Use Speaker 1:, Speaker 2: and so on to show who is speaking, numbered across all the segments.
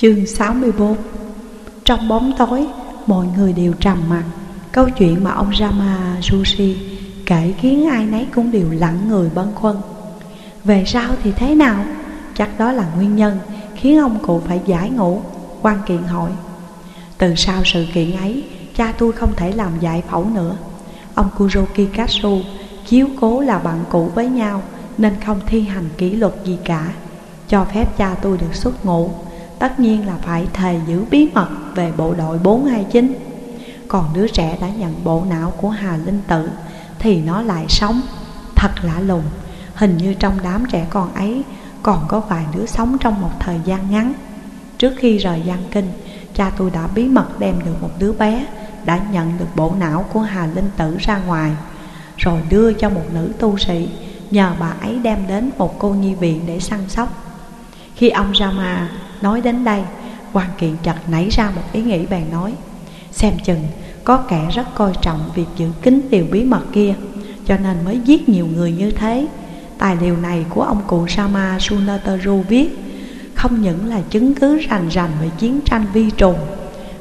Speaker 1: Chương 64 Trong bóng tối, mọi người đều trầm mặt Câu chuyện mà ông Rama Rushi kể khiến ai nấy cũng đều lặng người băn khoăn Về sau thì thế nào? Chắc đó là nguyên nhân khiến ông cụ phải giải ngũ. Quan kiện hỏi. Từ sau sự kiện ấy, cha tôi không thể làm giải phẫu nữa. Ông Kuroki Katsu chiếu cố là bạn cũ với nhau Nên không thi hành kỷ luật gì cả. Cho phép cha tôi được xuất ngũ. Tất nhiên là phải thề giữ bí mật về bộ đội 429 Còn đứa trẻ đã nhận bộ não của Hà Linh Tự Thì nó lại sống. Thật lạ lùng, Hình như trong đám trẻ con ấy Còn có vài đứa sống trong một thời gian ngắn. Trước khi rời Giang Kinh, Cha tôi đã bí mật đem được một đứa bé Đã nhận được bộ não của Hà Linh Tử ra ngoài, Rồi đưa cho một nữ tu sĩ Nhờ bà ấy đem đến một cô nhi viện để săn sóc. Khi ông Rama Nói đến đây quan kiện chợt nảy ra một ý nghĩ bèn nói, Xem chừng có kẻ rất coi trọng việc giữ kín điều bí mật kia, Cho nên mới giết nhiều người như thế. Tài liệu này của ông cụ Sama Sunateru viết, Không những là chứng cứ rành rành về chiến tranh vi trùng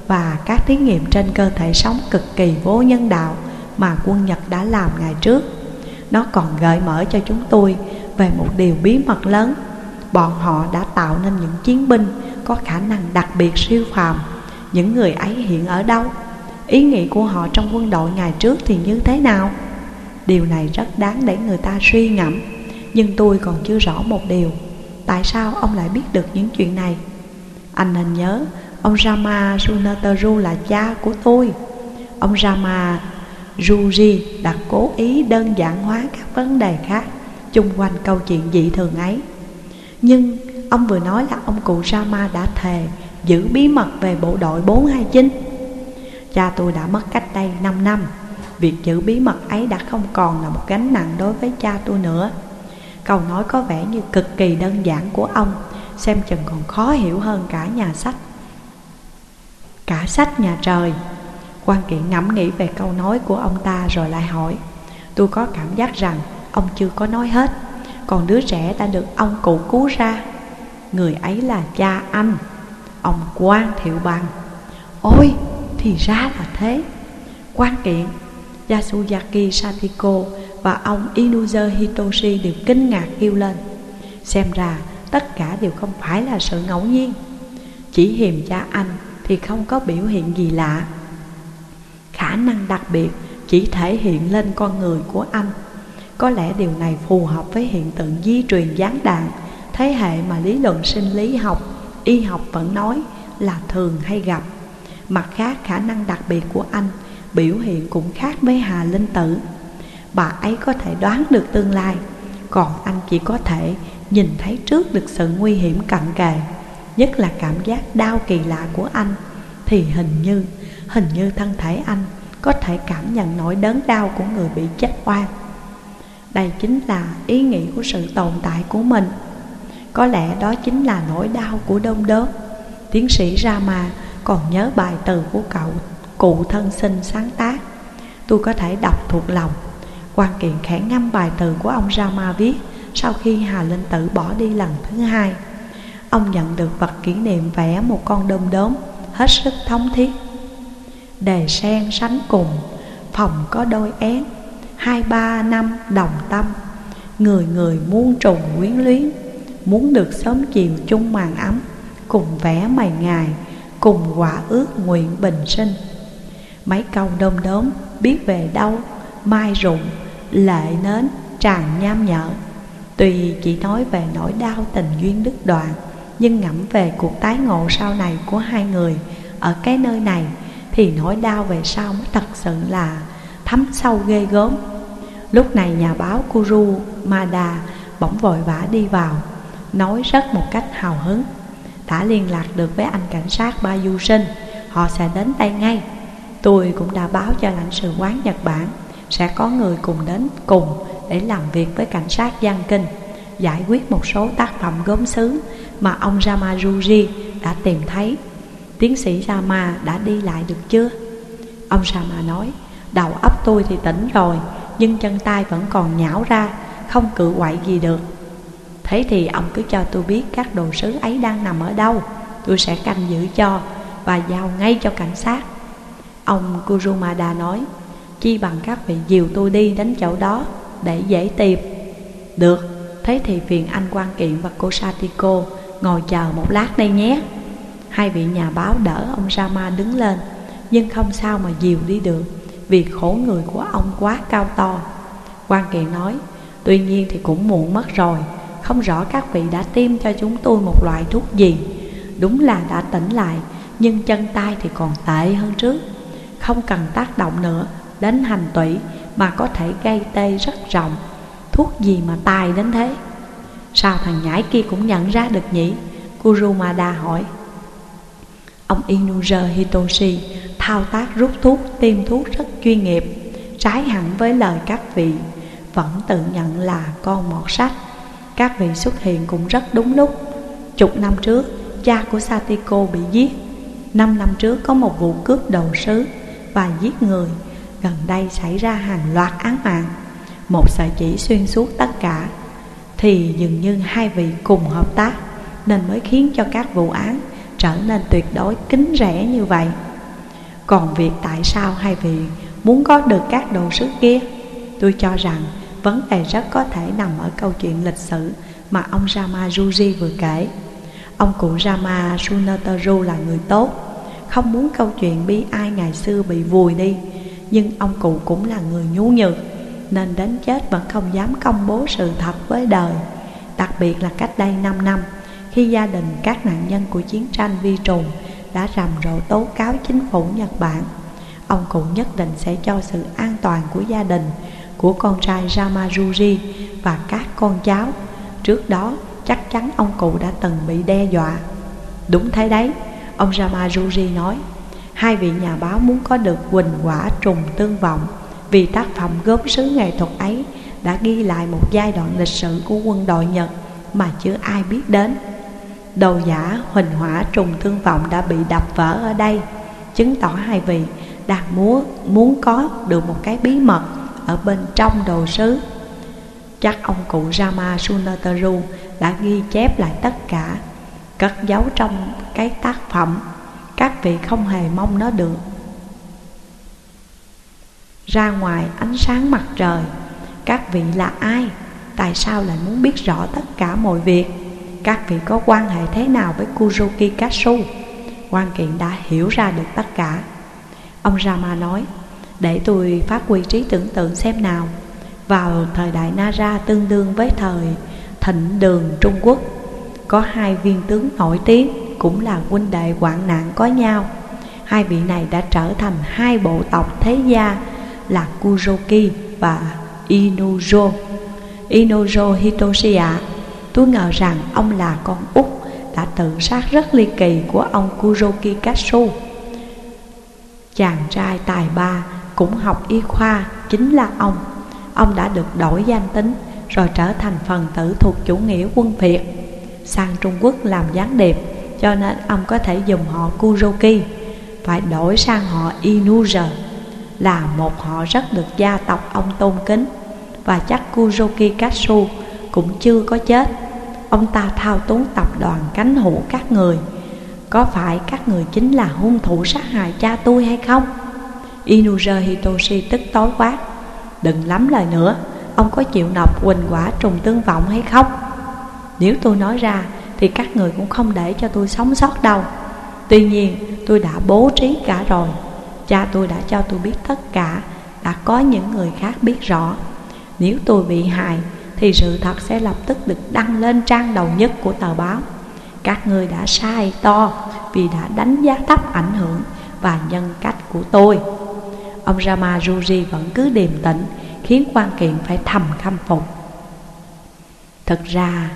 Speaker 1: Và các thí nghiệm trên cơ thể sống cực kỳ vô nhân đạo Mà quân Nhật đã làm ngày trước, Nó còn gợi mở cho chúng tôi về một điều bí mật lớn. Bọn họ đã tạo nên những chiến binh có khả năng đặc biệt siêu phàm Những người ấy hiện ở đâu? Ý nghĩ của họ trong quân đội ngày trước thì như thế nào? Điều này rất đáng để người ta suy ngẫm, Nhưng tôi còn chưa rõ một điều Tại sao ông lại biết được những chuyện này? Anh nên nhớ, Ông Rama Sunataru là cha của tôi Ông Rama Ruji đã cố ý đơn giản hóa các vấn đề khác chung quanh câu chuyện dị thường ấy nhưng ông vừa nói là ông cụ Rama đã thề giữ bí mật về bộ đội 429 Cha tôi đã mất cách đây 5 năm. Việc giữ bí mật ấy đã không còn là một gánh nặng đối với cha tôi nữa. Câu nói có vẻ như cực kỳ đơn giản của ông, Xem chừng còn khó hiểu hơn cả nhà sách. Cả sách nhà trời. Quan kiện ngẫm nghĩ về câu nói của ông ta rồi lại hỏi, Tôi có cảm giác rằng ông chưa có nói hết còn đứa trẻ đã được ông cụ cứu ra. Người ấy là cha anh. Ông quan thiệu bằng. Ôi, thì ra là thế. Quan kiện, Yasuyaki Satiko và ông Inuzer Hitoshi đều kinh ngạc kêu lên. Xem ra tất cả đều không phải là sự ngẫu nhiên. Chỉ hiềm cha anh thì không có biểu hiện gì lạ. Khả năng đặc biệt chỉ thể hiện lên con người của anh có lẽ điều này phù hợp với hiện tượng di truyền gián đạn. Thế hệ mà lý luận sinh lý học, y học vẫn nói là thường hay gặp. Mặt khác khả năng đặc biệt của anh biểu hiện cũng khác với Hà Linh Tử. Bà ấy có thể đoán được tương lai Còn anh chỉ có thể nhìn thấy trước được sự nguy hiểm cận kề Nhất là cảm giác đau kỳ lạ của anh. Thì hình như, hình như thân thể anh có thể cảm nhận nỗi đớn đau của người bị chết oan đây chính là ý nghĩ của sự tồn tại của mình. Có lẽ đó chính là nỗi đau của đông đớp Tiến sĩ Rama còn nhớ bài từ của cậu cụ thân sinh sáng tác. Tôi có thể đọc thuộc lòng. Quan kiện khẽ ngâm bài từ của ông Rama viết Sau khi Hà Linh Tử bỏ đi lần thứ hai. Ông nhận được vật kỷ niệm vẽ một con đom đóm, Hết sức thống thiết. Đề sen sánh cùng, Phòng có đôi én hai, ba, năm, đồng tâm. Người người muôn trùng quyến luyến, Muốn được sớm chiều chung màn ấm, Cùng vẽ mày ngày Cùng quả ước nguyện bình sinh. Mấy câu đom đóm, biết về đâu, Mai rụng, lệ nến, tràn nham nhở. Tùy chỉ nói về nỗi đau tình duyên đứt đoạn, Nhưng ngẫm về cuộc tái ngộ sau này của hai người Ở cái nơi này, Thì nỗi đau về sau mới thật sự là thấm sâu ghê gớm. Lúc này nhà báo Kuru Mada bỗng vội vã đi vào, Nói rất một cách hào hứng. Đã liên lạc được với anh cảnh sát Ba Du Sinh Họ sẽ đến đây ngay. Tôi cũng đã báo cho lãnh sự quán Nhật Bản, Sẽ có người cùng đến cùng Để làm việc với cảnh sát Giang Kinh, Giải quyết một số tác phẩm gốm sứ Mà ông Ramajuji đã tìm thấy. Tiến sĩ Rama đã đi lại được chưa? Ông Rama nói Đầu óc tôi thì tỉnh rồi, Nhưng chân tay vẫn còn nhão ra, Không cự quậy gì được. Thế thì ông cứ cho tôi biết các đồ sứ ấy đang nằm ở đâu, Tôi sẽ canh giữ cho Và giao ngay cho cảnh sát. Ông Kurumada nói, Chi bằng các vị dìu tôi đi đến chỗ đó Để dễ tìm. Được, Thế thì phiền anh quan kiện và cô Satiko Ngồi chờ một lát đây nhé. Hai vị nhà báo đỡ ông Rama đứng lên, Nhưng không sao mà dìu đi được. Vì khổ người của ông quá cao to. Quan Kỳ nói, Tuy nhiên thì cũng muộn mất rồi. Không rõ các vị đã tiêm cho chúng tôi một loại thuốc gì. Đúng là đã tỉnh lại, Nhưng chân tay thì còn tệ hơn trước. Không cần tác động nữa, Đến hành tủy Mà có thể gây tê rất rộng. Thuốc gì mà tài đến thế? Sao thằng nhãi kia cũng nhận ra được nhỉ? Kurumada hỏi. Ông Inuja Hitoshi thao tác rút thuốc, tiêm thuốc rất chuyên nghiệp Trái hẳn với lời các vị Vẫn tự nhận là con mọt sách. Các vị xuất hiện cũng rất đúng lúc. Chục năm trước, cha của Satiko bị giết. Năm năm trước có một vụ cướp đầu sứ và giết người. Gần đây xảy ra hàng loạt án mạng. Một sợi chỉ xuyên suốt tất cả. Thì dường như hai vị cùng hợp tác Nên mới khiến cho các vụ án trở nên tuyệt đối kính rẻ như vậy. Còn việc tại sao hai vị muốn có được các đồ sứ kia? Tôi cho rằng vấn đề rất có thể nằm ở câu chuyện lịch sử mà ông Rama Ruji vừa kể. Ông cụ Rama Sunataru là người tốt, Không muốn câu chuyện bi ai ngày xưa bị vùi đi, Nhưng ông cụ cũng là người nhu nhược, Nên đến chết vẫn không dám công bố sự thật với đời. Đặc biệt là cách đây 5 năm, Khi gia đình các nạn nhân của chiến tranh vi trùng đã rầm rộ tố cáo chính phủ Nhật Bản. Ông cụ nhất định sẽ cho sự an toàn của gia đình Của con trai Ramaruji và các con cháu. Trước đó chắc chắn ông cụ đã từng bị đe dọa. Đúng thế đấy, ông Ramaruji nói. Hai vị nhà báo muốn có được quỳnh quả trùng tương vọng Vì tác phẩm gốm sứ nghệ thuật ấy đã ghi lại một giai đoạn lịch sử của quân đội Nhật mà chưa ai biết đến. Đầu giả huỳnh hỏa trùng thương vọng đã bị đập vỡ ở đây Chứng tỏ hai vị đang muốn, muốn có được một cái bí mật ở bên trong đồ sứ Chắc ông cụ Rama Sunataru đã ghi chép lại tất cả Cất giấu trong cái tác phẩm Các vị không hề mong nó được Ra ngoài ánh sáng mặt trời Các vị là ai? Tại sao lại muốn biết rõ tất cả mọi việc? Các vị có quan hệ thế nào với Kuroki Katsu? Quan kiện đã hiểu ra được tất cả. Ông Rama nói, Để tôi phát huy trí tưởng tượng xem nào. Vào thời đại Nara tương đương với thời thịnh đường Trung Quốc, Có hai viên tướng nổi tiếng Cũng là huynh đệ hoạn nạn có nhau. Hai vị này đã trở thành hai bộ tộc thế gia Là Kuroki và Inujo. Inujo Hitoshi ạ. Tôi ngờ rằng ông là con út Đã tự sát rất ly kỳ của ông Kuroki Katsu. Chàng trai tài ba cũng học y khoa chính là ông. Ông đã được đổi danh tính rồi trở thành phần tử thuộc chủ nghĩa quân Việt, Sang Trung Quốc làm gián điệp, cho nên ông có thể dùng họ Kuroki, Phải đổi sang họ Inuja, Là một họ rất được gia tộc ông tôn kính, Và chắc Kuroki Katsu cũng chưa có chết. Ông ta thao túng tập đoàn cánh hữu các người. Có phải các người chính là hung thủ sát hại cha tôi hay không? Inuja Hitoshi tức tối quát Đừng lắm lời nữa, Ông có chịu nộp quỳnh quả trùng tương vọng hay không? Nếu tôi nói ra, Thì các người cũng không để cho tôi sống sót đâu. Tuy nhiên, tôi đã bố trí cả rồi. Cha tôi đã cho tôi biết tất cả, Đã có những người khác biết rõ. Nếu tôi bị hại thì sự thật sẽ lập tức được đăng lên trang đầu nhất của tờ báo. Các ngươi đã sai to vì đã đánh giá thấp ảnh hưởng và nhân cách của tôi. Ông Rama Ruji vẫn cứ điềm tĩnh, Khiến quan kiện phải thầm khâm phục. Thật ra,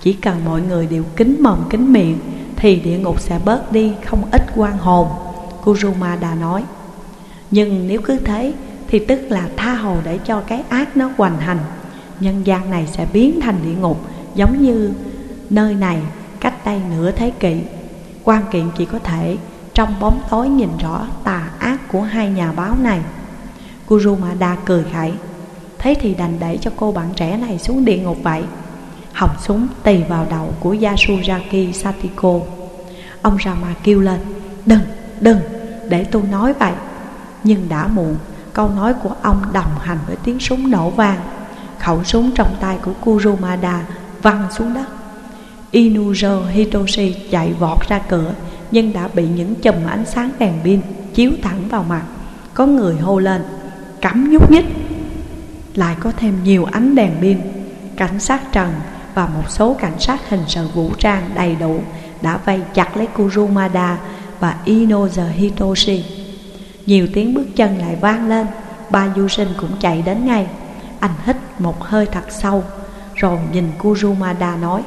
Speaker 1: chỉ cần mọi người đều kính mồm kính miệng, Thì địa ngục sẽ bớt đi không ít quan hồn Kurumada nói. Nhưng nếu cứ thế, thì tức là tha hồ để cho cái ác nó hoành hành. Nhân gian này sẽ biến thành địa ngục Giống như nơi này cách đây nửa thế kỷ. Quan kiện chỉ có thể trong bóng tối nhìn rõ tà ác của hai nhà báo này. Guru Mada cười khẩy Thế thì đành để cho cô bạn trẻ này xuống địa ngục vậy. Học súng tì vào đầu của Yasuyaki Satiko. Ông Rama kêu lên Đừng, đừng, để tôi nói vậy. Nhưng đã muộn Câu nói của ông đồng hành với tiếng súng nổ vang. Khẩu súng trong tay của Kurumada văng xuống đất. Inuzo Hitoshi chạy vọt ra cửa, Nhưng đã bị những chùm ánh sáng đèn pin chiếu thẳng vào mặt. Có người hô lên Cấm nhúc nhích! Lại có thêm nhiều ánh đèn pin, Cảnh sát Trần và một số cảnh sát hình sự vũ trang đầy đủ Đã vây chặt lấy Kurumada và Inozo Hitoshi. Nhiều tiếng bước chân lại vang lên, Ba du sinh cũng chạy đến ngay. Anh hít một hơi thật sâu, Rồi nhìn Kurumada nói,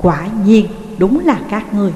Speaker 1: Quả nhiên, đúng là các người